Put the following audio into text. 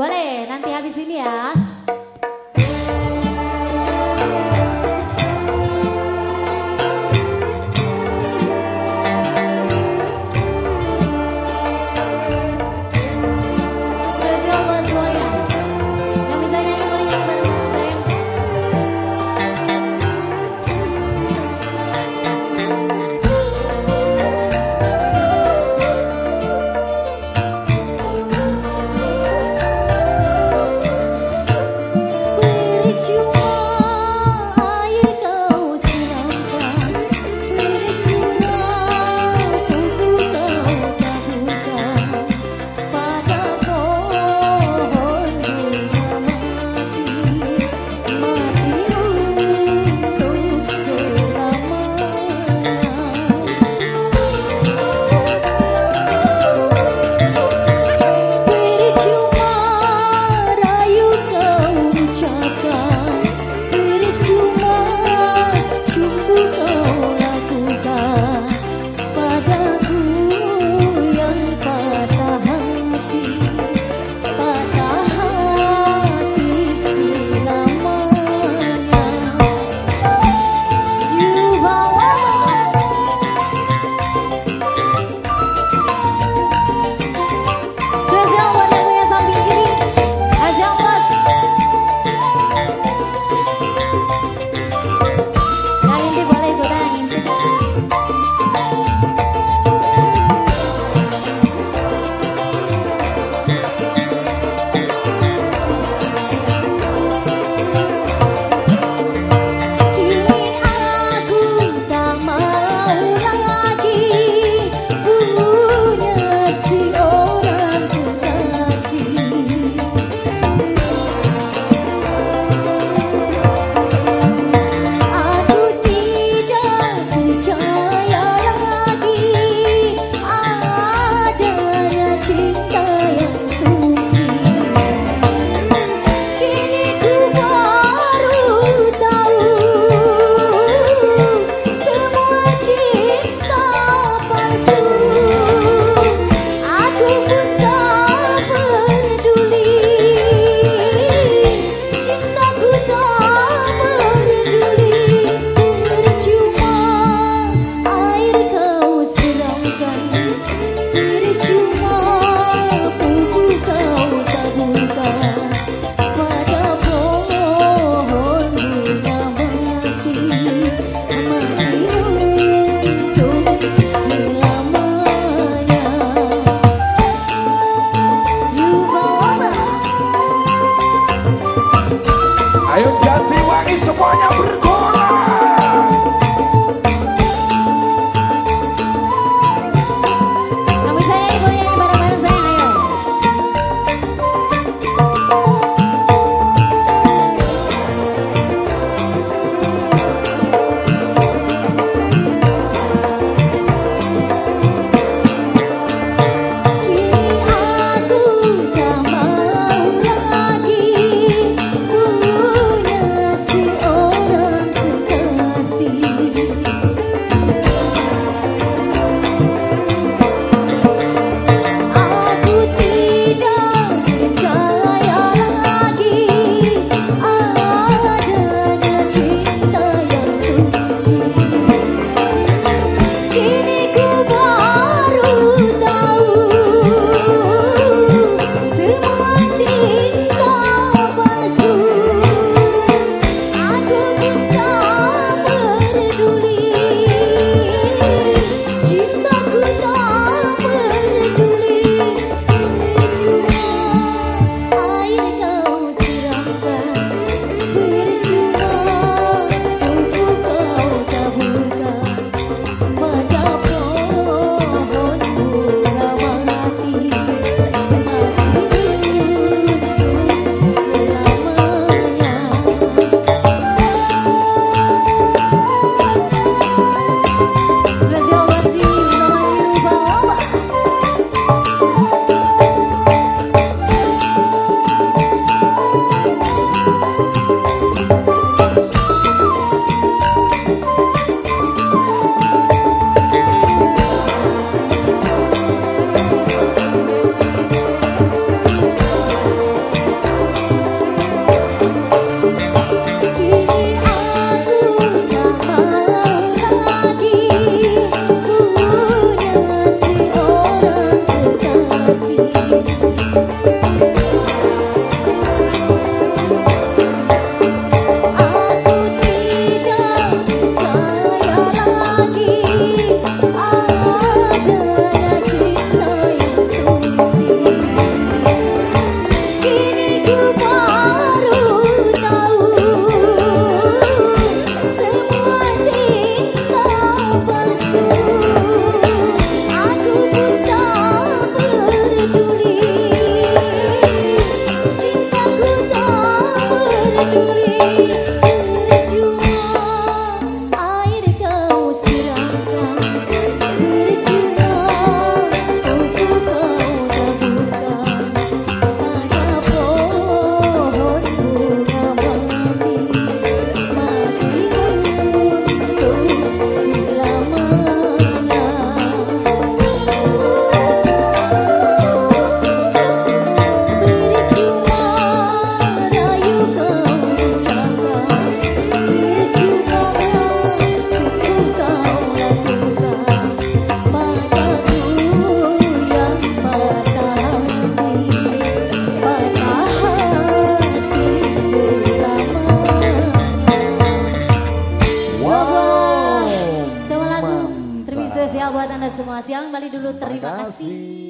Boleh, nanti habis ini ya. Semua. Siang kembali dulu. Terima kasih.